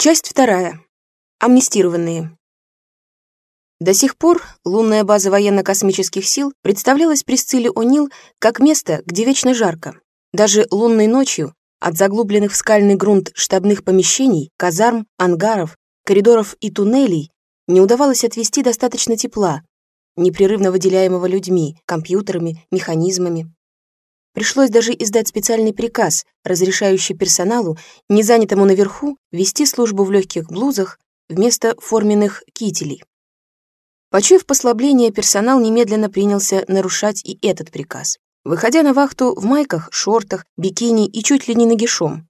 Часть вторая. Амнистированные. До сих пор лунная база военно-космических сил представлялась Присцилле О'Нил как место, где вечно жарко. Даже лунной ночью от заглубленных в скальный грунт штабных помещений, казарм, ангаров, коридоров и туннелей не удавалось отвести достаточно тепла, непрерывно выделяемого людьми, компьютерами, механизмами. Пришлось даже издать специальный приказ, разрешающий персоналу, не занятому наверху, вести службу в легких блузах вместо форменных кителей. Почуяв послабление, персонал немедленно принялся нарушать и этот приказ, выходя на вахту в майках, шортах, бикини и чуть ли не нагишом.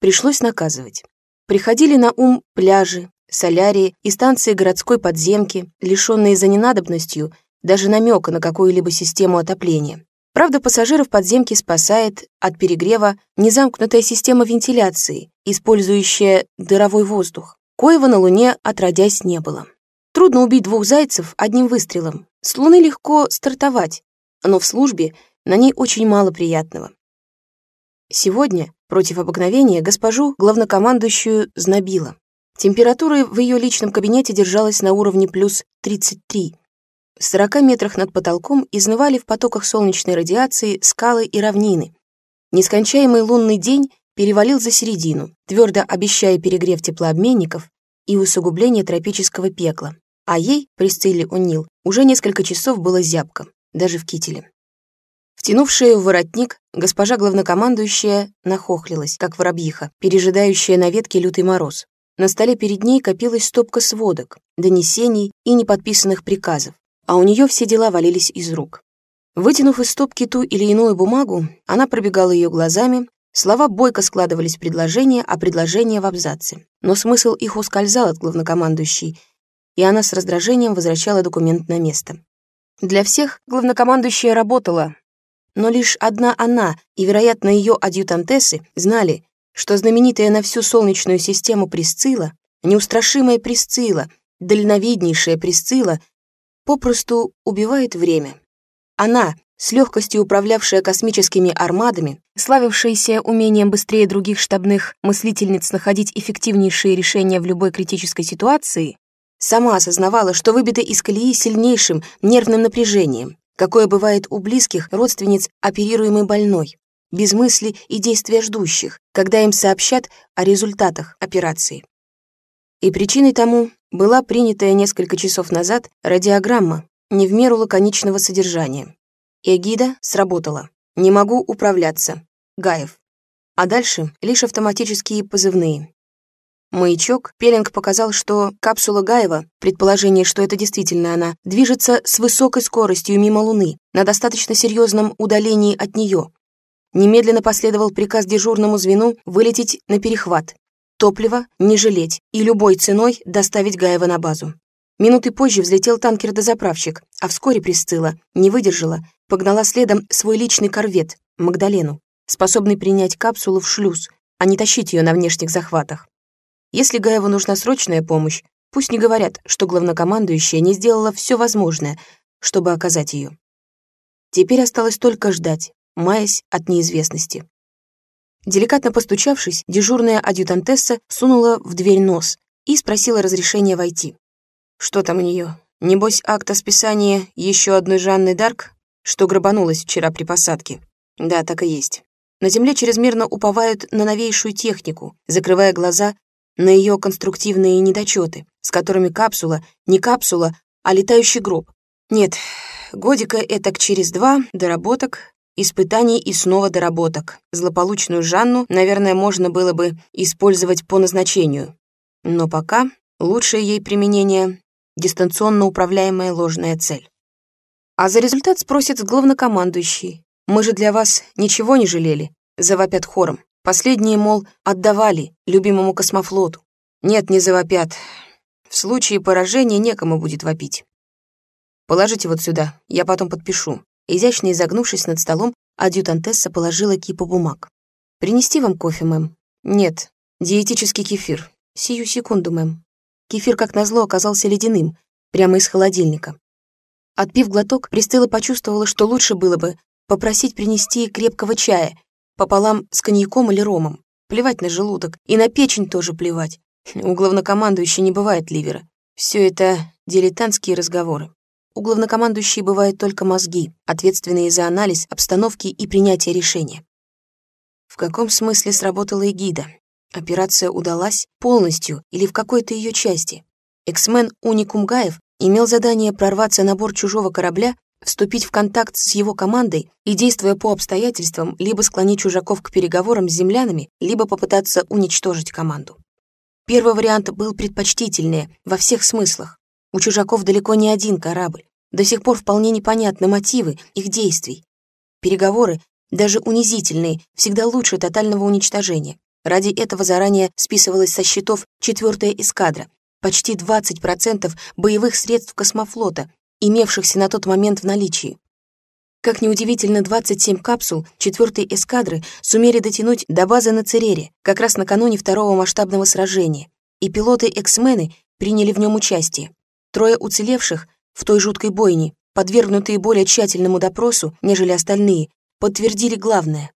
Пришлось наказывать. Приходили на ум пляжи, солярии и станции городской подземки, лишенные за ненадобностью даже намека на какую-либо систему отопления. Правда, пассажиров подземки спасает от перегрева незамкнутая система вентиляции, использующая дыровой воздух, коего на Луне отродясь не было. Трудно убить двух зайцев одним выстрелом. С Луны легко стартовать, но в службе на ней очень мало приятного. Сегодня, против обыкновения, госпожу главнокомандующую знобило. Температура в ее личном кабинете держалась на уровне плюс 33, в 40 метрах над потолком изнывали в потоках солнечной радиации скалы и равнины. Нескончаемый лунный день перевалил за середину, твердо обещая перегрев теплообменников и усугубление тропического пекла. А ей, Присцилле О'Нил, уже несколько часов было зябко, даже в кителе. Втянувшая в воротник, госпожа главнокомандующая нахохлилась, как воробьиха, пережидающая на ветке лютый мороз. На столе перед ней копилась стопка сводок, донесений и неподписанных приказов а у нее все дела валились из рук. Вытянув из стопки ту или иную бумагу, она пробегала ее глазами, слова бойко складывались в предложения, а предложения в абзацы. Но смысл их ускользал от главнокомандующей, и она с раздражением возвращала документ на место. Для всех главнокомандующая работала, но лишь одна она и, вероятно, ее адъютантессы знали, что знаменитая на всю Солнечную систему Присцилла, неустрашимая Присцилла, дальновиднейшая Присцилла попросту убивает время. Она, с легкостью управлявшая космическими армадами, славившаяся умением быстрее других штабных мыслительниц находить эффективнейшие решения в любой критической ситуации, сама осознавала, что выбита из колеи сильнейшим нервным напряжением, какое бывает у близких родственниц оперируемой больной, без мысли и действия ждущих, когда им сообщат о результатах операции. И причиной тому была принятая несколько часов назад радиограмма не в меру лаконичного содержания. Эгида сработала. «Не могу управляться». Гаев. А дальше лишь автоматические позывные. Маячок, Пелинг показал, что капсула Гаева, предположение, что это действительно она, движется с высокой скоростью мимо Луны, на достаточно серьезном удалении от нее. Немедленно последовал приказ дежурному звену вылететь на перехват. Топливо не жалеть и любой ценой доставить Гаева на базу. Минуты позже взлетел танкер-дозаправщик, а вскоре Присцилла не выдержала, погнала следом свой личный корвет, Магдалену, способный принять капсулу в шлюз, а не тащить ее на внешних захватах. Если Гаеву нужна срочная помощь, пусть не говорят, что главнокомандующая не сделала все возможное, чтобы оказать ее. Теперь осталось только ждать, маясь от неизвестности. Деликатно постучавшись, дежурная адъютантесса сунула в дверь нос и спросила разрешения войти. Что там у нее? Небось, акт о списании еще одной Жанны Дарк, что грабанулась вчера при посадке? Да, так и есть. На Земле чрезмерно уповают на новейшую технику, закрывая глаза на ее конструктивные недочеты, с которыми капсула, не капсула, а летающий гроб. Нет, годика этак через два доработок испытаний и снова доработок. Злополучную Жанну, наверное, можно было бы использовать по назначению. Но пока лучшее ей применение — дистанционно управляемая ложная цель. А за результат спросит главнокомандующий. «Мы же для вас ничего не жалели», — завопят хором. Последние, мол, отдавали любимому космофлоту. Нет, не завопят. В случае поражения некому будет вопить. Положите вот сюда, я потом подпишу. Изящно изогнувшись над столом, адъютантесса положила кипу бумаг. «Принести вам кофе, мэм?» «Нет, диетический кефир. Сию секунду, мэм». Кефир, как назло, оказался ледяным, прямо из холодильника. Отпив глоток, Пристыла почувствовала, что лучше было бы попросить принести крепкого чая, пополам с коньяком или ромом. Плевать на желудок, и на печень тоже плевать. У главнокомандующей не бывает ливера. Все это дилетантские разговоры. У главнокомандующей бывают только мозги, ответственные за анализ обстановки и принятие решения. В каком смысле сработала эгида? Операция удалась полностью или в какой-то ее части? Эксмен Уникум Гаев имел задание прорваться на борт чужого корабля, вступить в контакт с его командой и, действуя по обстоятельствам, либо склонить чужаков к переговорам с землянами, либо попытаться уничтожить команду. Первый вариант был предпочтительнее во всех смыслах. У чужаков далеко не один корабль. До сих пор вполне непонятны мотивы их действий. Переговоры, даже унизительные, всегда лучше тотального уничтожения. Ради этого заранее списывалась со счетов четвертая эскадра, почти 20% боевых средств космофлота, имевшихся на тот момент в наличии. Как неудивительно, 27 капсул четвертой эскадры сумели дотянуть до базы на Церере, как раз накануне второго масштабного сражения, и пилоты-эксмены приняли в нем участие. Трое уцелевших в той жуткой бойне, подвергнутые более тщательному допросу, нежели остальные, подтвердили главное.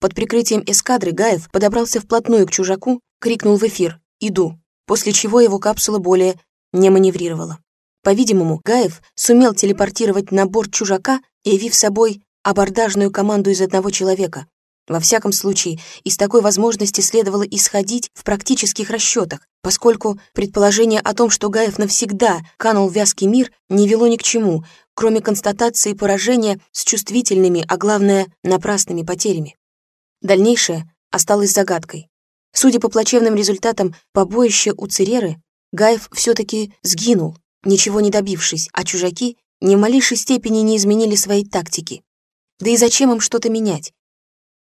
Под прикрытием эскадры Гаев подобрался вплотную к чужаку, крикнул в эфир «Иду», после чего его капсула более не маневрировала. По-видимому, Гаев сумел телепортировать на борт чужака, явив собой абордажную команду из одного человека. Во всяком случае, из такой возможности следовало исходить в практических расчетах, поскольку предположение о том, что Гаев навсегда канул вязкий мир, не вело ни к чему, кроме констатации поражения с чувствительными, а главное, напрасными потерями. Дальнейшее осталось загадкой. Судя по плачевным результатам побоища у Цереры, Гаев все таки сгинул, ничего не добившись, а чужаки ни в малейшей степени не изменили своей тактики. Да и зачем им что-то менять?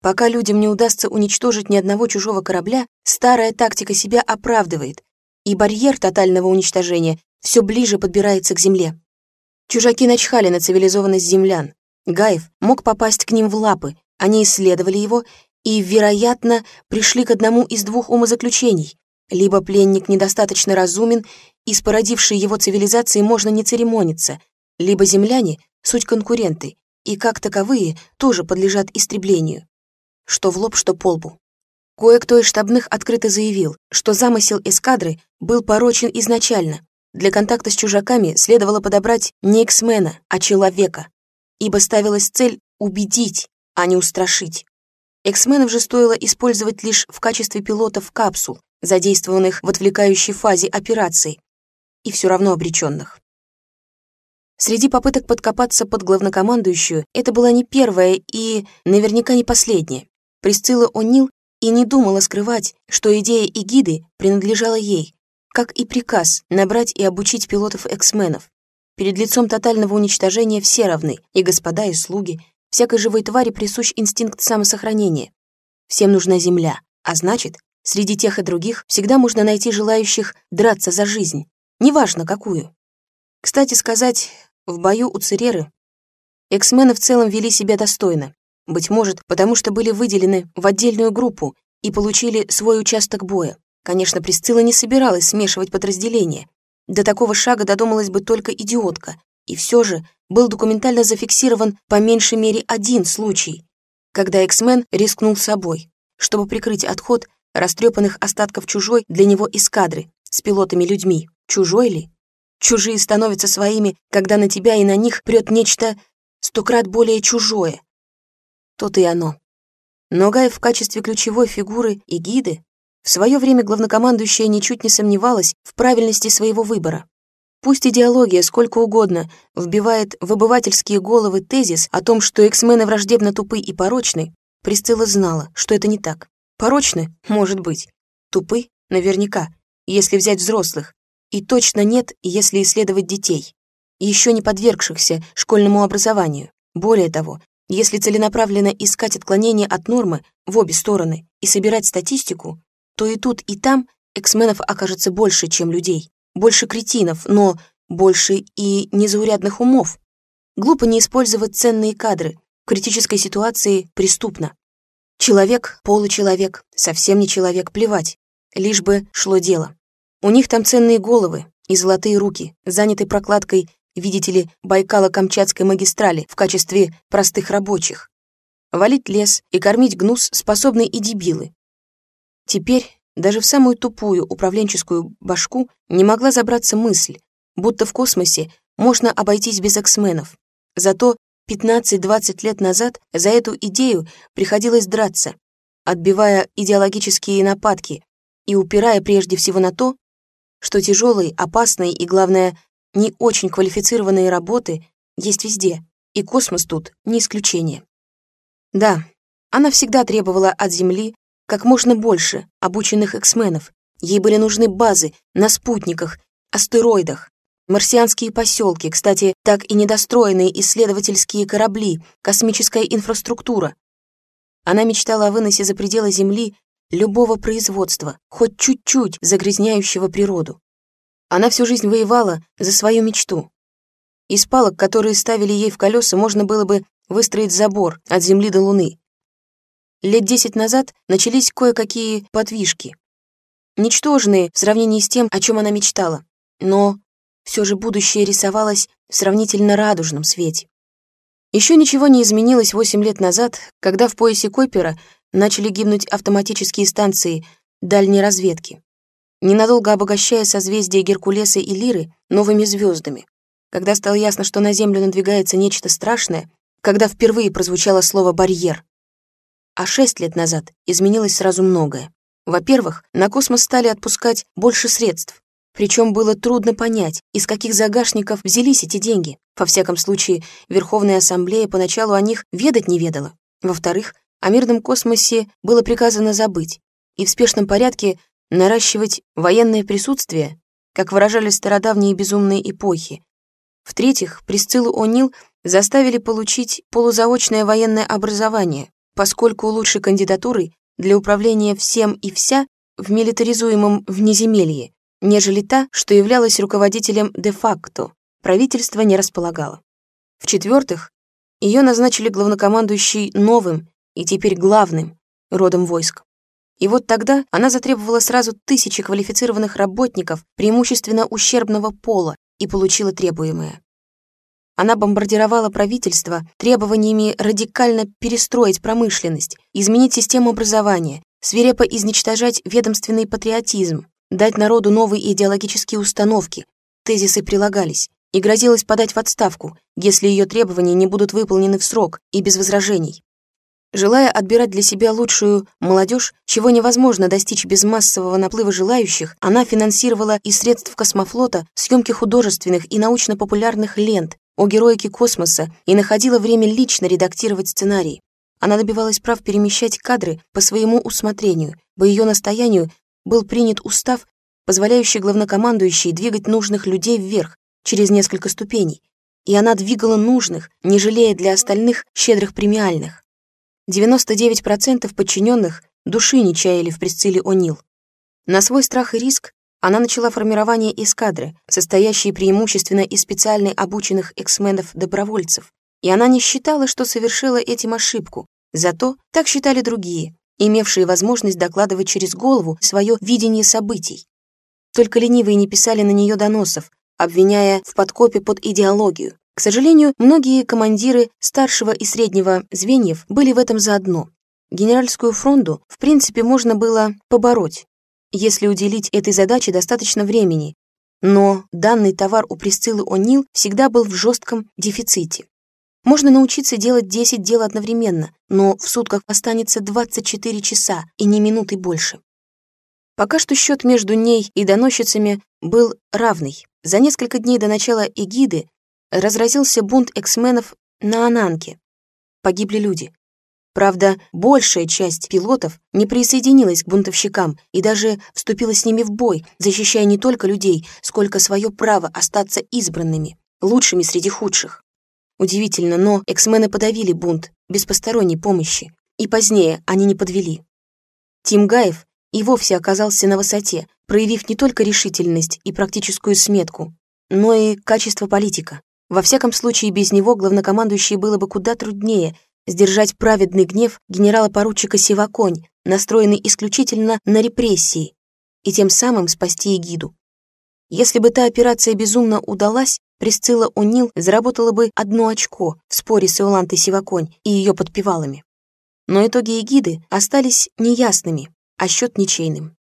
Пока людям не удастся уничтожить ни одного чужого корабля, старая тактика себя оправдывает, и барьер тотального уничтожения все ближе подбирается к земле. Чужаки начхали на цивилизованность землян. Гаев мог попасть к ним в лапы, они исследовали его и, вероятно, пришли к одному из двух умозаключений. Либо пленник недостаточно разумен, и с породившей его цивилизацией можно не церемониться, либо земляне — суть конкуренты, и как таковые тоже подлежат истреблению. Что в лоб, что по лбу. Кое-кто из штабных открыто заявил, что замысел эскадры был порочен изначально. Для контакта с чужаками следовало подобрать не эксмена, а человека, ибо ставилась цель убедить, а не устрашить. Эксменов же стоило использовать лишь в качестве пилотов капсул, задействованных в отвлекающей фазе операции, и все равно обреченных. Среди попыток подкопаться под главнокомандующую это была не первая и наверняка не последняя. Присцилла О'Нил и не думала скрывать, что идея эгиды принадлежала ей, как и приказ набрать и обучить пилотов-эксменов. Перед лицом тотального уничтожения все равны, и господа, и слуги. Всякой живой твари присущ инстинкт самосохранения. Всем нужна земля, а значит, среди тех и других всегда можно найти желающих драться за жизнь, неважно какую. Кстати сказать, в бою у Цереры эксмены в целом вели себя достойно, быть может, потому что были выделены в отдельную группу и получили свой участок боя. Конечно, Присцилла не собиралась смешивать подразделения. До такого шага додумалась бы только идиотка. И все же был документально зафиксирован по меньшей мере один случай, когда эксмен рискнул собой, чтобы прикрыть отход растрепанных остатков чужой для него эскадры с пилотами-людьми. Чужой ли? Чужие становятся своими, когда на тебя и на них прет нечто сто крат более чужое. То-то и оно. Но Гай в качестве ключевой фигуры и гиды в свое время главнокомандующая ничуть не сомневалась в правильности своего выбора. Пусть идеология сколько угодно вбивает в обывательские головы тезис о том, что эксмены враждебно тупы и порочны, Присцилла знала, что это не так. Порочны? Может быть. Тупы? Наверняка, если взять взрослых. И точно нет, если исследовать детей, еще не подвергшихся школьному образованию. Более того, если целенаправленно искать отклонения от нормы в обе стороны и собирать статистику, то и тут, и там эксменов окажется больше, чем людей. Больше кретинов, но больше и незаурядных умов. Глупо не использовать ценные кадры. В критической ситуации преступно. Человек, получеловек, совсем не человек, плевать. Лишь бы шло дело. У них там ценные головы и золотые руки, заняты прокладкой, видите ли, Байкало-Камчатской магистрали в качестве простых рабочих. Валить лес и кормить гнус способны и дебилы. Теперь Даже в самую тупую управленческую башку не могла забраться мысль, будто в космосе можно обойтись без эксменов. Зато 15-20 лет назад за эту идею приходилось драться, отбивая идеологические нападки и упирая прежде всего на то, что тяжелые, опасные и, главное, не очень квалифицированные работы есть везде, и космос тут не исключение. Да, она всегда требовала от Земли как можно больше обученных эксменов. Ей были нужны базы на спутниках, астероидах, марсианские поселки, кстати, так и недостроенные исследовательские корабли, космическая инфраструктура. Она мечтала о выносе за пределы Земли любого производства, хоть чуть-чуть загрязняющего природу. Она всю жизнь воевала за свою мечту. Из палок, которые ставили ей в колеса, можно было бы выстроить забор от Земли до Луны. Лет десять назад начались кое-какие подвижки. Ничтожные в сравнении с тем, о чем она мечтала. Но все же будущее рисовалось в сравнительно радужном свете. Еще ничего не изменилось восемь лет назад, когда в поясе Койпера начали гибнуть автоматические станции дальней разведки, ненадолго обогащая созвездия Геркулеса и Лиры новыми звездами. Когда стало ясно, что на Землю надвигается нечто страшное, когда впервые прозвучало слово «барьер». А шесть лет назад изменилось сразу многое. Во-первых, на космос стали отпускать больше средств, причем было трудно понять, из каких загашников взялись эти деньги. Во всяком случае, Верховная Ассамблея поначалу о них ведать не ведала. Во-вторых, о мирном космосе было приказано забыть и в спешном порядке наращивать военное присутствие, как выражали стародавние безумные эпохи. В-третьих, Присциллу О'Нил заставили получить полузаочное военное образование, поскольку лучшей кандидатурой для управления всем и вся в милитаризуемом внеземелье, нежели та, что являлась руководителем де-факто, правительство не располагало. В-четвертых, ее назначили главнокомандующей новым и теперь главным родом войск. И вот тогда она затребовала сразу тысячи квалифицированных работников, преимущественно ущербного пола, и получила требуемое. Она бомбардировала правительство требованиями радикально перестроить промышленность, изменить систему образования, свирепо изничтожать ведомственный патриотизм, дать народу новые идеологические установки. Тезисы прилагались, и грозилась подать в отставку, если ее требования не будут выполнены в срок и без возражений. Желая отбирать для себя лучшую молодежь, чего невозможно достичь без массового наплыва желающих, она финансировала из средств космофлота съемки художественных и научно-популярных лент о героике космоса и находила время лично редактировать сценарий. Она добивалась прав перемещать кадры по своему усмотрению. По ее настоянию был принят устав, позволяющий главнокомандующей двигать нужных людей вверх через несколько ступеней. И она двигала нужных, не жалея для остальных щедрых премиальных. 99% подчиненных души не чаяли в Присцилле О'Нил. На свой страх и риск она начала формирование эскадры, состоящей преимущественно из специально обученных эксменов-добровольцев, и она не считала, что совершила этим ошибку, зато так считали другие, имевшие возможность докладывать через голову свое видение событий. Только ленивые не писали на нее доносов, обвиняя в подкопе под идеологию, к сожалению, многие командиры старшего и среднего звеньев были в этом заодно. Генеральскую фронту, в принципе, можно было побороть, если уделить этой задаче достаточно времени, но данный товар у Присциллы О'Нил всегда был в жестком дефиците. Можно научиться делать 10 дел одновременно, но в сутках останется 24 часа и не минуты больше. Пока что счет между ней и доносчицами был равный. За несколько дней до начала эгиды разразился бунт эксменов на Ананке. Погибли люди. Правда, большая часть пилотов не присоединилась к бунтовщикам и даже вступила с ними в бой, защищая не только людей, сколько свое право остаться избранными, лучшими среди худших. Удивительно, но эксмены подавили бунт без посторонней помощи, и позднее они не подвели. Тим Гаев и вовсе оказался на высоте, проявив не только решительность и практическую сметку, но и качество политика. Во всяком случае, без него главнокомандующий было бы куда труднее сдержать праведный гнев генерала-поручика Сиваконь, настроенный исключительно на репрессии, и тем самым спасти эгиду. Если бы та операция безумно удалась, Присцилла О'Нил заработала бы одно очко в споре с Иолантой Сиваконь и ее подпевалами. Но итоги эгиды остались неясными, а счет ничейным.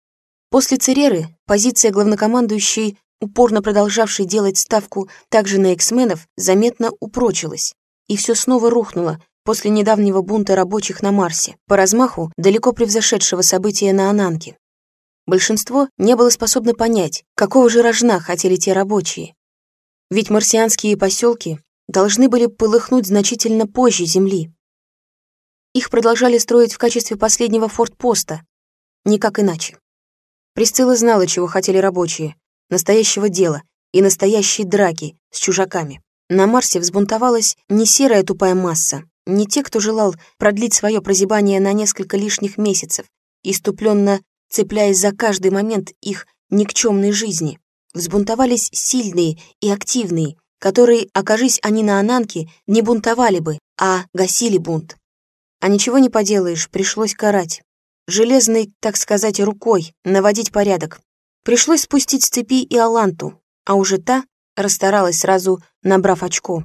После Цереры позиция главнокомандующей, упорно продолжавшей делать ставку также на эксменов, заметно упрочилась. И все снова рухнуло после недавнего бунта рабочих на Марсе, по размаху далеко превзошедшего события на Ананке. Большинство не было способно понять, какого же рожна хотели те рабочие. Ведь марсианские поселки должны были полыхнуть значительно позже Земли. Их продолжали строить в качестве последнего фортпоста, никак иначе. Присцилла знала, чего хотели рабочие, настоящего дела и настоящей драки с чужаками. На Марсе взбунтовалась не серая тупая масса, не те, кто желал продлить свое прозябание на несколько лишних месяцев, иступленно цепляясь за каждый момент их никчемной жизни. Взбунтовались сильные и активные, которые, окажись они на Ананке, не бунтовали бы, а гасили бунт. А ничего не поделаешь, пришлось карать. Железной, так сказать, рукой наводить порядок. Пришлось спустить с цепи и Аланту, а уже та расстаралась сразу, набрав очко.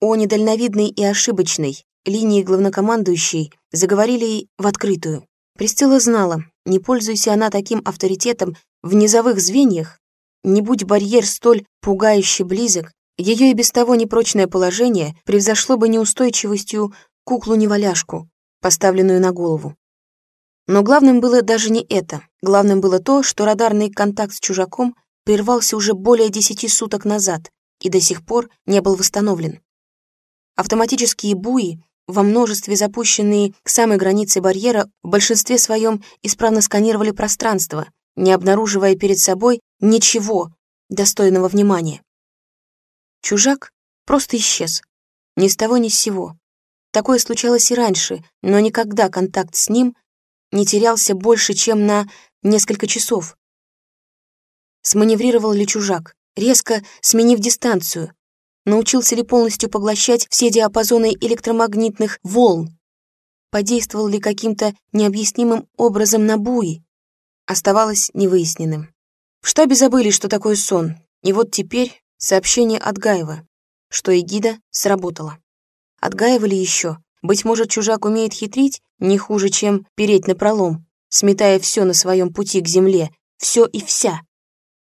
О недальновидной и ошибочной линии главнокомандующей заговорили в открытую. Присцилла знала, не пользуйся она таким авторитетом в низовых звеньях, не будь барьер столь пугающе близок, ее и без того непрочное положение превзошло бы неустойчивостью куклу-неваляшку, поставленную на голову. Но главным было даже не это. Главным было то, что радарный контакт с чужаком прервался уже более десяти суток назад и до сих пор не был восстановлен. Автоматические буи, во множестве запущенные к самой границе барьера, в большинстве своем исправно сканировали пространство, не обнаруживая перед собой ничего достойного внимания. Чужак просто исчез. Ни с того ни с сего. Такое случалось и раньше, но никогда контакт с ним не терялся больше, чем на несколько часов. Сманеврировал ли чужак, резко сменив дистанцию? Научился ли полностью поглощать все диапазоны электромагнитных волн? Подействовал ли каким-то необъяснимым образом на буи? Оставалось невыясненным. В штабе забыли, что такое сон, и вот теперь сообщение от Гаева, что эгида сработала. От Гаева ли еще? Быть может, чужак умеет хитрить не хуже, чем переть на пролом, сметая все на своем пути к земле, все и вся.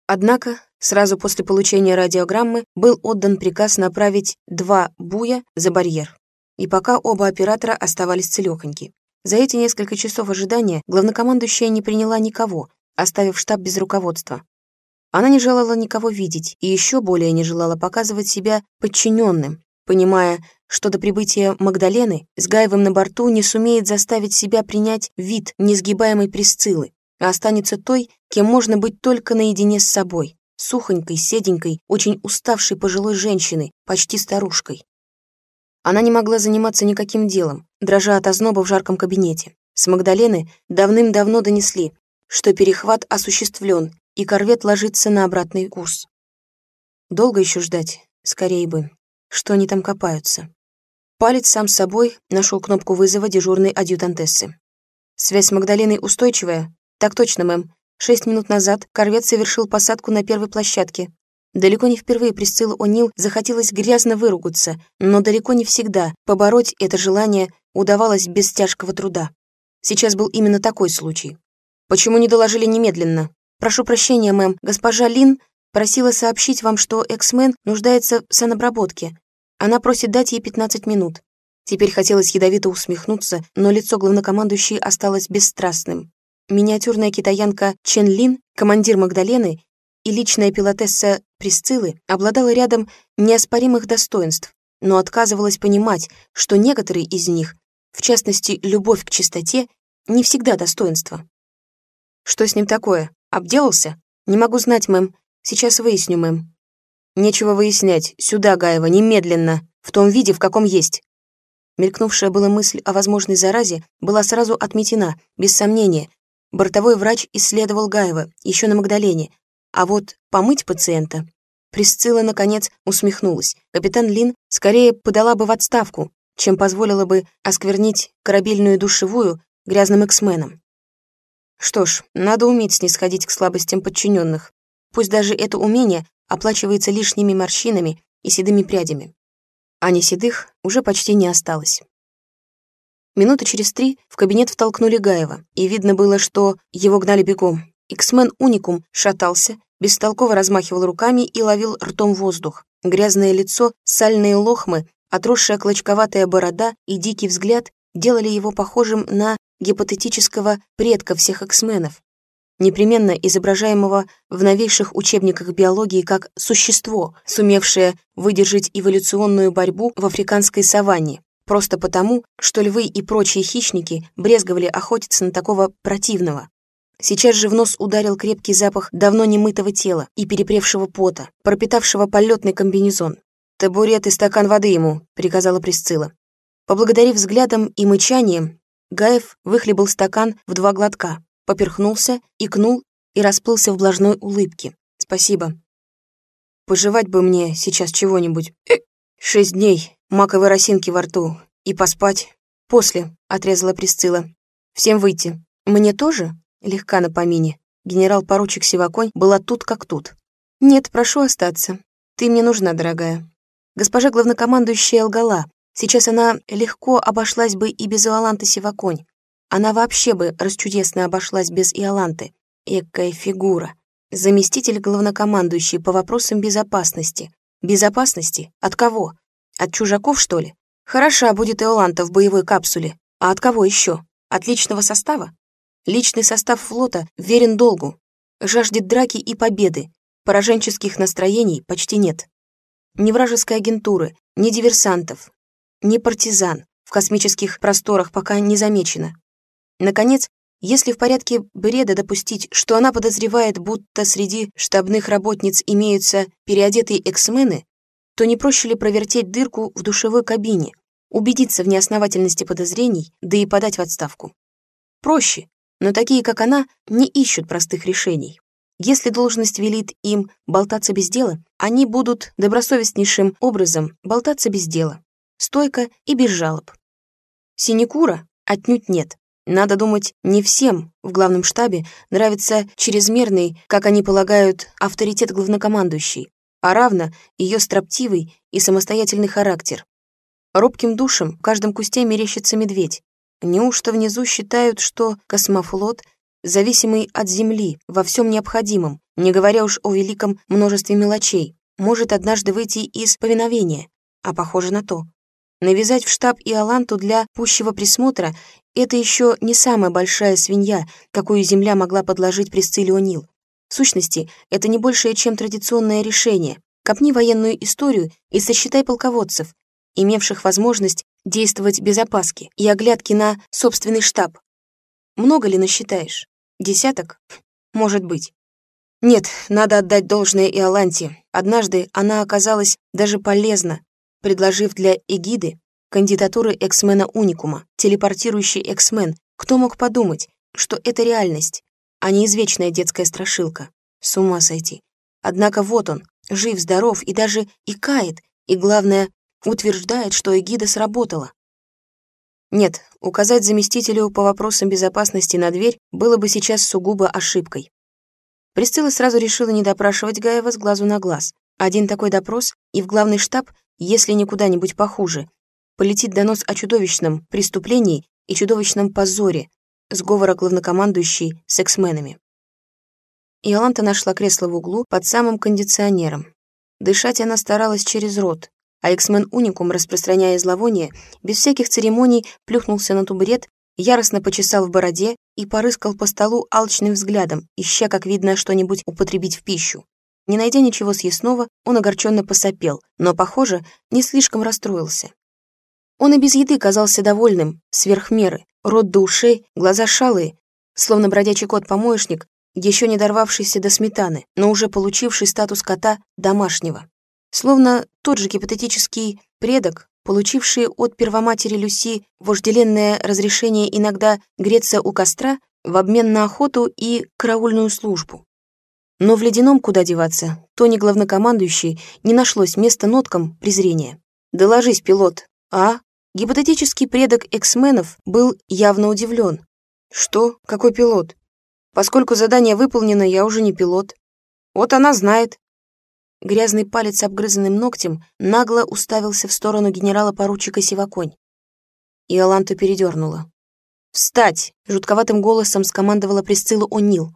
Однако сразу после получения радиограммы был отдан приказ направить два буя за барьер. И пока оба оператора оставались целёхоньки. За эти несколько часов ожидания главнокомандующая не приняла никого, оставив штаб без руководства. Она не желала никого видеть и еще более не желала показывать себя подчиненным, понимая, что до прибытия Магдалены с Гаевым на борту не сумеет заставить себя принять вид несгибаемой Присциллы, а останется той, кем можно быть только наедине с собой, сухонькой, седенькой, очень уставшей пожилой женщиной, почти старушкой. Она не могла заниматься никаким делом, дрожа от озноба в жарком кабинете. С Магдалены давным-давно донесли, что перехват осуществлен, и корвет ложится на обратный курс. Долго еще ждать? Скорее бы. Что они там копаются? Палец сам собой нашел кнопку вызова дежурной адъютантессы. Связь с Магдаленой устойчивая? Так точно, мэм. Шесть минут назад корвет совершил посадку на первой площадке. Далеко не впервые Присциллу О'Нил захотелось грязно выругаться, но далеко не всегда побороть это желание удавалось без тяжкого труда. Сейчас был именно такой случай. Почему не доложили немедленно? Прошу прощения, мэм, госпожа Лин просила сообщить вам, что эксмен нуждается в санобработке. Она просит дать ей 15 минут. Теперь хотелось ядовито усмехнуться, но лицо главнокомандующей осталось бесстрастным. Миниатюрная китаянка Чен Лин, командир Магдалены и личная пилотесса Присциллы обладала рядом неоспоримых достоинств, но отказывалась понимать, что некоторые из них, в частности, любовь к чистоте, не всегда достоинство. Что с ним такое? Обделался? Не могу знать, мэм. Сейчас выясню, мэм. Нечего выяснять. Сюда, Гаева, немедленно. В том виде, в каком есть. Мелькнувшая была мысль о возможной заразе была сразу отметена, без сомнения. Бортовой врач исследовал Гаева, еще на Магдалене. А вот помыть пациента... Присцилла, наконец, усмехнулась. Капитан Лин скорее подала бы в отставку, чем позволила бы осквернить корабельную душевую грязным эксменом. Что ж, надо уметь снисходить к слабостям подчиненных. Пусть даже это умение оплачивается лишними морщинами и седыми прядями. А не седых уже почти не осталось. Минуты через три в кабинет втолкнули Гаева, и видно было, что его гнали бегом. Иксмен Уникум шатался, бестолково размахивал руками и ловил ртом воздух. Грязное лицо, сальные лохмы, отросшая клочковатая борода и дикий взгляд делали его похожим на гипотетического предка всех эксменов, непременно изображаемого в новейших учебниках биологии как существо, сумевшее выдержать эволюционную борьбу в африканской саванне, просто потому, что львы и прочие хищники брезговали охотиться на такого противного. Сейчас же в нос ударил крепкий запах давно немытого тела и перепревшего пота, пропитавшего полетный комбинезон. «Табурет и стакан воды ему», — приказала Присцилла. Поблагодарив взглядом и мычанием, Гаев выхлебал стакан в два глотка, поперхнулся, икнул и расплылся в блажной улыбке. «Спасибо. Пожевать бы мне сейчас чего-нибудь. Э, шесть дней, маковой росинки во рту. И поспать. После», — отрезала Присцилла. «Всем выйти. Мне тоже?» Легка на помине. Генерал-поручик Сиваконь была тут как тут. «Нет, прошу остаться. Ты мне нужна, дорогая». Госпожа главнокомандующая лгала. Сейчас она легко обошлась бы и без Иоланты Сиваконь. Она вообще бы расчудесно обошлась без Иоланты. Экая фигура. Заместитель главнокомандующий по вопросам безопасности. Безопасности? От кого? От чужаков, что ли? Хороша будет Иоланта в боевой капсуле. А от кого еще? От личного состава? Личный состав флота верен долгу. Жаждет драки и победы. Пораженческих настроений почти нет. Ни вражеской агентуры, ни диверсантов, ни партизан в космических просторах пока не замечено. Наконец, если в порядке бреда допустить, что она подозревает, будто среди штабных работниц имеются переодетые эксмены, то не проще ли провертеть дырку в душевой кабине, убедиться в неосновательности подозрений, да и подать в отставку? Проще, но такие, как она, не ищут простых решений. Если должность велит им болтаться без дела, они будут добросовестнейшим образом болтаться без дела, стойко и без жалоб. Синекура отнюдь нет. Надо думать, не всем в главном штабе нравится чрезмерный, как они полагают, авторитет главнокомандующей, а равно ее строптивый и самостоятельный характер. Робким душем в каждом кусте мерещится медведь. Неужто внизу считают, что космофлот зависимый от Земли во всем необходимом, не говоря уж о великом множестве мелочей, может однажды выйти из повиновения, а похоже на то. Навязать в штаб Иоланту для пущего присмотра — это еще не самая большая свинья, какую Земля могла подложить Присцилле О'Нил. В сущности, это не большее, чем традиционное решение. Копни военную историю и сосчитай полководцев, имевших возможность действовать без опаски и оглядки на собственный штаб. Много ли насчитаешь? Десяток? Может быть. Нет, надо отдать должное Иоланте. Однажды она оказалась даже полезна, предложив для эгиды кандидатуры эксмена Уникума, телепортирующий эксмен. Кто мог подумать, что это реальность, а не извечная детская страшилка? С ума сойти. Однако вот он, жив-здоров и даже икает, и, главное, утверждает, что эгида сработала. Нет, указать заместителю по вопросам безопасности на дверь было бы сейчас сугубо ошибкой. Присцилла сразу решила не допрашивать Гаева с глазу на глаз. Один такой допрос, и в главный штаб если не куда-нибудь похуже, полетит донос о чудовищном преступлении и чудовищном позоре сговора главнокомандующей с эксменами. Иоланта нашла кресло в углу под самым кондиционером. Дышать она старалась через рот, а эксмен Уникум, распространяя зловоние, без всяких церемоний плюхнулся на табурет, яростно почесал в бороде и порыскал по столу алчным взглядом, ища, как видно, что-нибудь употребить в пищу. Не найдя ничего съестного, он огорченно посопел, но, похоже, не слишком расстроился. Он и без еды казался довольным, сверх меры, рот до ушей, глаза шалые, словно бродячий кот-помоечник, еще не дорвавшийся до сметаны, но уже получивший статус кота домашнего. Словно тот же гипотетический предок, получивший от первоматери Люси вожделенное разрешение иногда греться у костра в обмен на охоту и караульную службу. Но в ледяном куда деваться, Тони главнокомандующий не нашлось места ноткам презрения. «Доложись, пилот». А? Гипотетический предок эксменов был явно удивлен. «Что? Какой пилот? Поскольку задание выполнено, я уже не пилот. Вот она знает». Грязный палец обгрызанным ногтем нагло уставился в сторону генерала-поручика Сиваконь. Иоланту передернула. «Встать!» — жутковатым голосом скомандовала Присцилла О'Нил.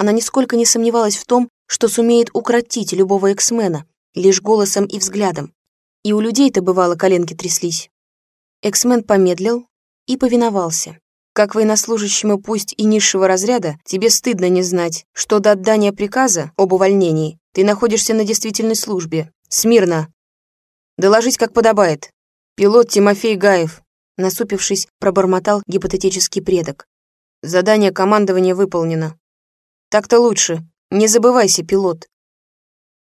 Она нисколько не сомневалась в том, что сумеет укротить любого эксмена, лишь голосом и взглядом. И у людей-то бывало коленки тряслись. Эксмен помедлил и повиновался. Как военнослужащему пусть и низшего разряда, тебе стыдно не знать, что до отдания приказа об увольнении ты находишься на действительной службе. Смирно. Доложить, как подобает. Пилот Тимофей Гаев, насупившись, пробормотал гипотетический предок. Задание командования выполнено. Так-то лучше. Не забывайся, пилот.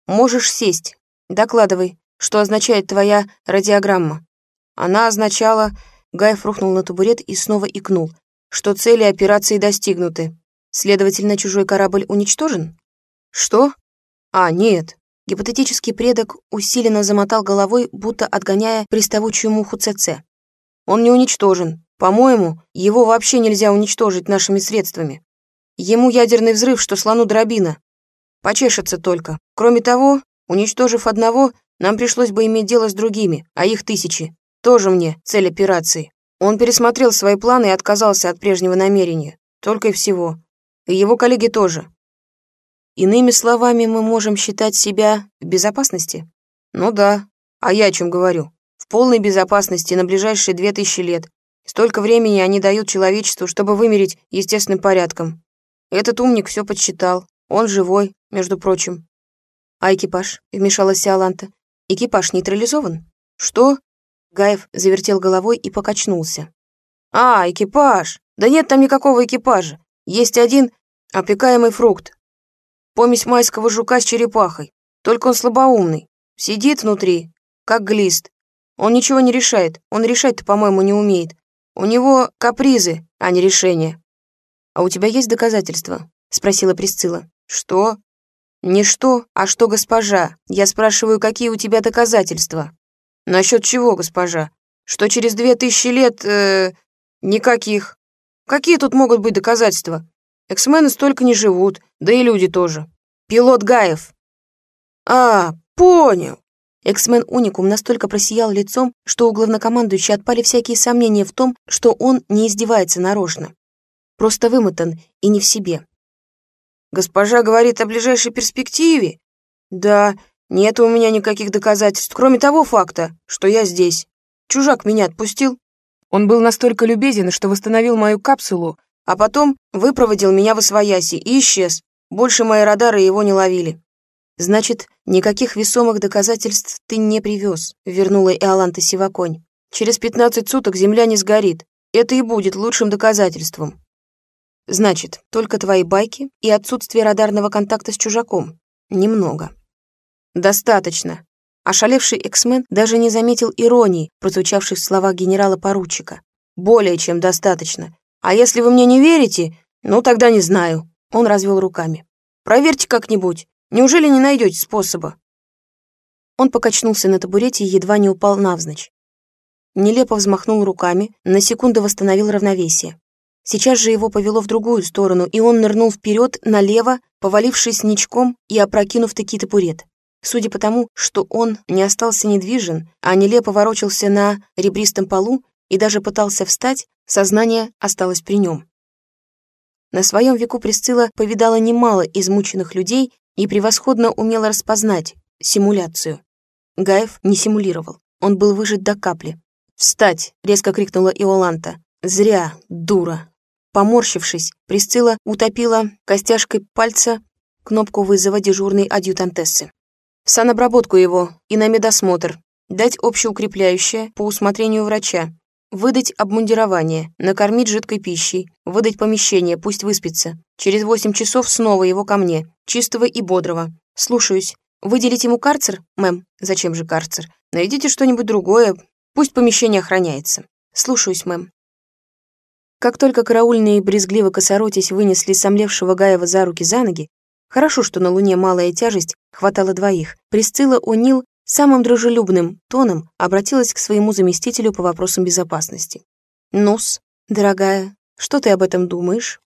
Можешь сесть. Докладывай, что означает твоя радиограмма. Она означала Гаев рухнул на табурет и снова икнул, что цели операции достигнуты. Следовательно, чужой корабль уничтожен? Что? А, нет. Гипотетический предок усиленно замотал головой, будто отгоняя приставучую муху ЦЦ. Он не уничтожен. По-моему, его вообще нельзя уничтожить нашими средствами. Ему ядерный взрыв, что слону дробина. Почешется только. Кроме того, уничтожив одного, нам пришлось бы иметь дело с другими, а их тысячи. Тоже мне цель операции. Он пересмотрел свои планы и отказался от прежнего намерения. Только и всего. И его коллеги тоже. Иными словами, мы можем считать себя в безопасности? Ну да. А я о чем говорю? В полной безопасности на ближайшие две тысячи лет. Столько времени они дают человечеству, чтобы вымереть естественным порядком. Этот умник все подсчитал. Он живой, между прочим. А экипаж? Вмешалась Аланта. Экипаж нейтрализован? Что? Гаев завертел головой и покачнулся. «А, экипаж! Да нет там никакого экипажа. Есть один опекаемый фрукт. Помесь майского жука с черепахой. Только он слабоумный. Сидит внутри, как глист. Он ничего не решает. Он решать-то, по-моему, не умеет. У него капризы, а не решения». «А у тебя есть доказательства?» — спросила Присцилла. «Что?» «Не что, а что, госпожа. Я спрашиваю, какие у тебя доказательства?» «Насчет чего, госпожа? Что через две тысячи лет... Э, никаких. Какие тут могут быть доказательства? Эксмены столько не живут, да и люди тоже. Пилот Гаев». «А, понял». Эксмен Уникум настолько просиял лицом, что у главнокомандующей отпали всякие сомнения в том, что он не издевается нарочно. Просто вымотан и не в себе. «Госпожа говорит о ближайшей перспективе?» «Да, нет у меня никаких доказательств, кроме того факта, что я здесь. Чужак меня отпустил. Он был настолько любезен, что восстановил мою капсулу, а потом выпроводил меня в освояси и исчез. Больше мои радары его не ловили. Значит, никаких весомых доказательств ты не привез, вернула Иоланта Сиваконь. Через пятнадцать суток земля не сгорит. Это и будет лучшим доказательством. Значит, только твои байки и отсутствие радарного контакта с чужаком. Немного. «Достаточно». Ошалевший эксмен даже не заметил иронии, прозвучавшей в словах генерала-поручика. «Более чем достаточно. А если вы мне не верите, ну тогда не знаю». Он развел руками. «Проверьте как-нибудь. Неужели не найдете способа?» Он покачнулся на табурете и едва не упал навзничь. Нелепо взмахнул руками, на секунду восстановил равновесие. Сейчас же его повело в другую сторону, и он нырнул вперед, налево, повалившись ничком и опрокинув таки табурет. Судя по тому, что он не остался недвижен, а нелепо ворочался на ребристом полу и даже пытался встать, сознание осталось при нем. На своем веку Присцилла повидала немало измученных людей и превосходно умела распознать симуляцию. Гаев не симулировал, он был выжат до капли. «Встать!» — резко крикнула Иоланта. «Зря, дура!» Поморщившись, Присцилла утопила костяшкой пальца кнопку вызова дежурной адъютантессы в санобработку его и на медосмотр, дать общеукрепляющее по усмотрению врача, выдать обмундирование, накормить жидкой пищей, выдать помещение, пусть выспится. Через восемь часов снова его ко мне, чистого и бодрого. Слушаюсь. Выделить ему карцер? Мэм, зачем же карцер? Найдите что-нибудь другое, пусть помещение охраняется. Слушаюсь, мэм. Как только караульные брезгливо косоротясь вынесли сомлевшего Гаева за руки за ноги, Хорошо, что на Луне малая тяжесть, хватало двоих. Присцилла О'Нил самым дружелюбным тоном обратилась к своему заместителю по вопросам безопасности. «Нус, дорогая, что ты об этом думаешь?»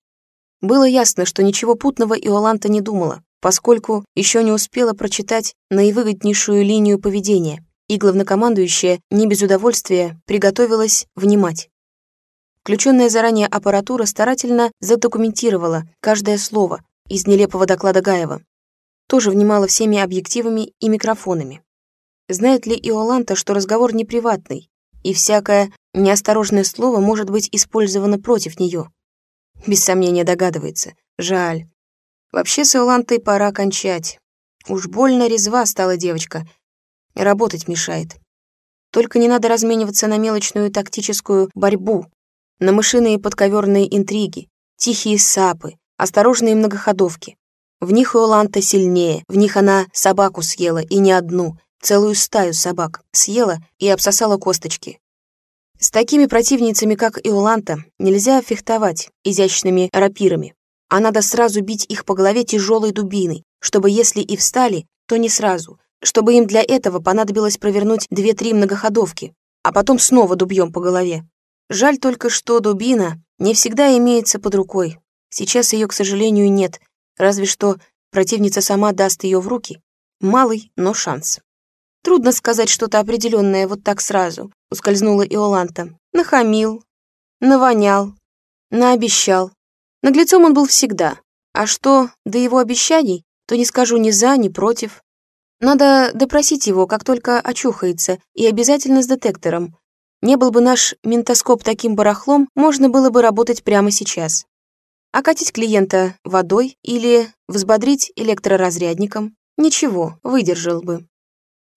Было ясно, что ничего путного Иоланта не думала, поскольку еще не успела прочитать наивыгоднейшую линию поведения, и главнокомандующая не без удовольствия приготовилась внимать. Включенная заранее аппаратура старательно задокументировала каждое слово, из нелепого доклада Гаева. Тоже внимала всеми объективами и микрофонами. Знает ли Иоланта, что разговор не приватный, и всякое неосторожное слово может быть использовано против нее? Без сомнения догадывается. Жаль. Вообще с Иолантой пора кончать. Уж больно резва стала девочка. Работать мешает. Только не надо размениваться на мелочную тактическую борьбу, на мышиные подковерные интриги, тихие сапы, осторожные многоходовки. В них Иоланта сильнее, в них она собаку съела, и не одну, целую стаю собак, съела и обсосала косточки. С такими противницами, как Иоланта, нельзя фехтовать изящными рапирами, а надо сразу бить их по голове тяжелой дубиной, чтобы если и встали, то не сразу, чтобы им для этого понадобилось провернуть две-три многоходовки, а потом снова дубьем по голове. Жаль только, что дубина не всегда имеется под рукой. Сейчас ее, к сожалению, нет, разве что противница сама даст ее в руки. Малый, но шанс. Трудно сказать что-то определенное вот так сразу, ускользнула Иоланта. Нахамил, навонял, наобещал. Наглецом он был всегда. А что до его обещаний, то не скажу ни за, ни против. Надо допросить его, как только очухается, и обязательно с детектором. Не был бы наш ментоскоп таким барахлом, можно было бы работать прямо сейчас. Окатить клиента водой или взбодрить электроразрядником. Ничего, выдержал бы.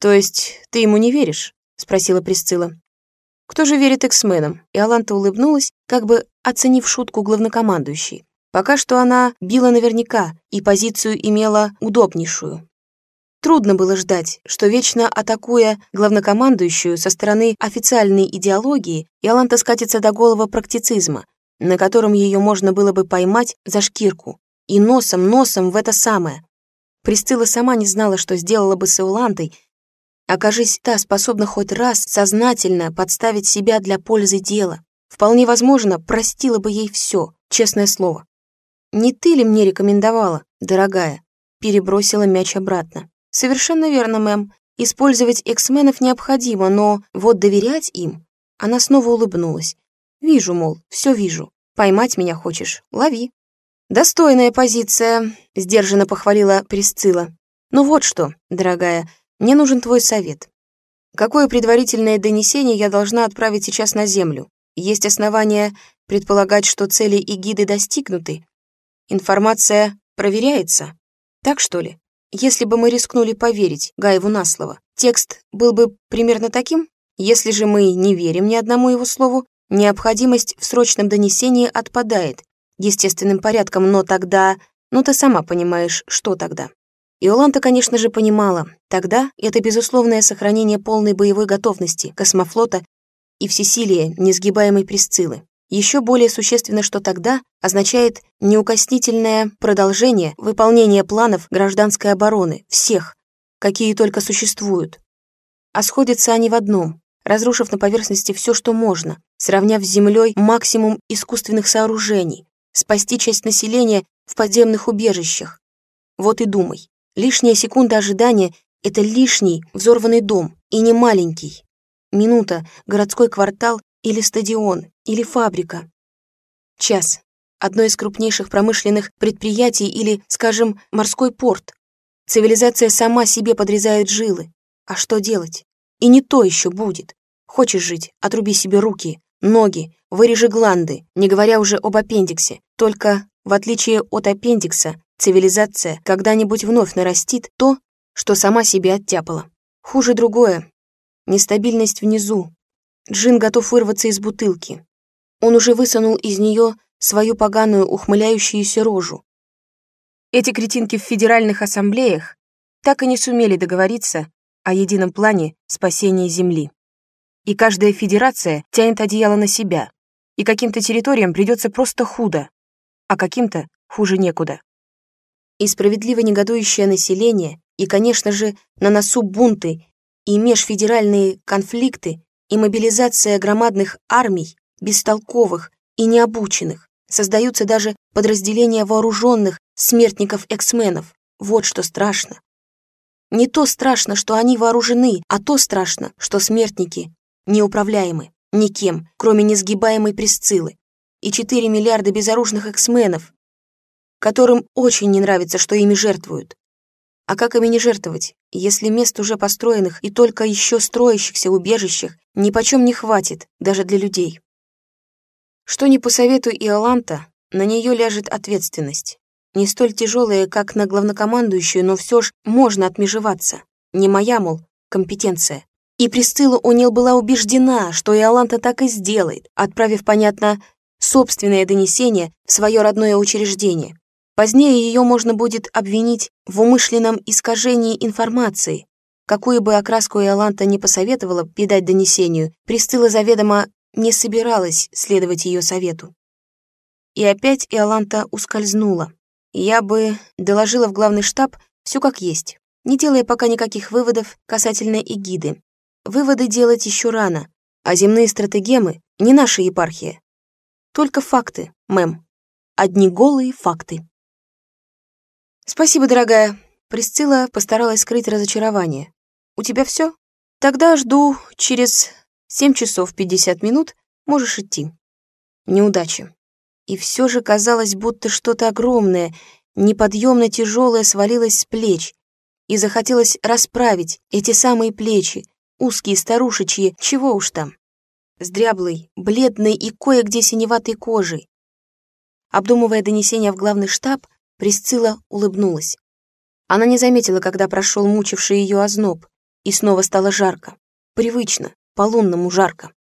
«То есть ты ему не веришь?» — спросила Присцилла. «Кто же верит эксменам?» И Аланта улыбнулась, как бы оценив шутку главнокомандующей. Пока что она била наверняка и позицию имела удобнейшую. Трудно было ждать, что вечно атакуя главнокомандующую со стороны официальной идеологии, Яланта скатится до голого практицизма, на котором ее можно было бы поймать за шкирку, и носом, носом в это самое. Присцилла сама не знала, что сделала бы с Иолантой, окажись та способна хоть раз сознательно подставить себя для пользы дела. Вполне возможно, простила бы ей все, честное слово. «Не ты ли мне рекомендовала, дорогая?» Перебросила мяч обратно. «Совершенно верно, мэм. Использовать эксменов необходимо, но вот доверять им...» Она снова улыбнулась. «Вижу, мол, все вижу. Поймать меня хочешь? Лови». «Достойная позиция», — сдержанно похвалила Присцилла. «Ну вот что, дорогая, мне нужен твой совет. Какое предварительное донесение я должна отправить сейчас на Землю? Есть основания предполагать, что цели и гиды достигнуты? Информация проверяется? Так что ли? Если бы мы рискнули поверить Гаеву на слово, текст был бы примерно таким? Если же мы не верим ни одному его слову, необходимость в срочном донесении отпадает естественным порядком, но тогда... Ну, ты сама понимаешь, что тогда. Иоланта, конечно же, понимала, тогда это безусловное сохранение полной боевой готовности космофлота и всесилие несгибаемой Присциллы. Еще более существенно, что тогда означает неукоснительное продолжение выполнения планов гражданской обороны, всех, какие только существуют. А сходятся они в одном, разрушив на поверхности все, что можно, сравняв с землей максимум искусственных сооружений, спасти часть населения в подземных убежищах. Вот и думай, лишняя секунда ожидания — это лишний взорванный дом, и не маленький. Минута, городской квартал или стадион, или фабрика. Час. Одно из крупнейших промышленных предприятий или, скажем, морской порт. Цивилизация сама себе подрезает жилы. А что делать? И не то еще будет. Хочешь жить, отруби себе руки, ноги, вырежи гланды, не говоря уже об аппендиксе. Только, в отличие от аппендикса, цивилизация когда-нибудь вновь нарастит то, что сама себе оттяпала. Хуже другое. Нестабильность внизу, Джин готов вырваться из бутылки. Он уже высунул из нее свою поганую ухмыляющуюся рожу. Эти кретинки в федеральных ассамблеях так и не сумели договориться о едином плане спасения Земли. И каждая федерация тянет одеяло на себя, и каким-то территориям придется просто худо, а каким-то хуже некуда. И справедливо негодующее население, и, конечно же, на носу бунты и межфедеральные конфликты и мобилизация громадных армий, бестолковых и необученных. Создаются даже подразделения вооруженных смертников-эксменов. Вот что страшно. Не то страшно, что они вооружены, а то страшно, что смертники неуправляемы никем, кроме несгибаемой Пресциллы. И 4 миллиарда безоружных эксменов. которым очень не нравится, что ими жертвуют. А как ими не жертвовать, если мест уже построенных и только еще строящихся убежищах ни почем не хватит даже для людей? Что ни посоветуй Иоланта, на нее ляжет ответственность. Не столь тяжелая, как на главнокомандующую, но все ж можно отмежеваться. Не моя, мол, компетенция. И Присцилла О'Нил была убеждена, что Иоланта так и сделает, отправив, понятно, собственное донесение в свое родное учреждение. Позднее ее можно будет обвинить в умышленном искажении информации. Какую бы окраску Иоланта не посоветовала придать донесению, Присцилла заведомо не собиралась следовать ее совету. И опять Иоланта ускользнула. Я бы доложила в главный штаб все как есть, не делая пока никаких выводов касательно эгиды. Выводы делать еще рано, а земные стратегемы — не наша епархия. Только факты, мэм. Одни голые факты. Спасибо, дорогая. Присцилла постаралась скрыть разочарование. У тебя все? Тогда жду через 7 часов 50 минут можешь идти. Неудачи. И все же казалось, будто что-то огромное, неподъемно тяжелое свалилось с плеч, и захотелось расправить эти самые плечи, узкие старушечьи, чего уж там, с дряблой, бледной и кое-где синеватой кожей. Обдумывая донесение в главный штаб, Присцилла улыбнулась. Она не заметила, когда прошел мучивший ее озноб, и снова стало жарко. Привычно, по-лунному жарко.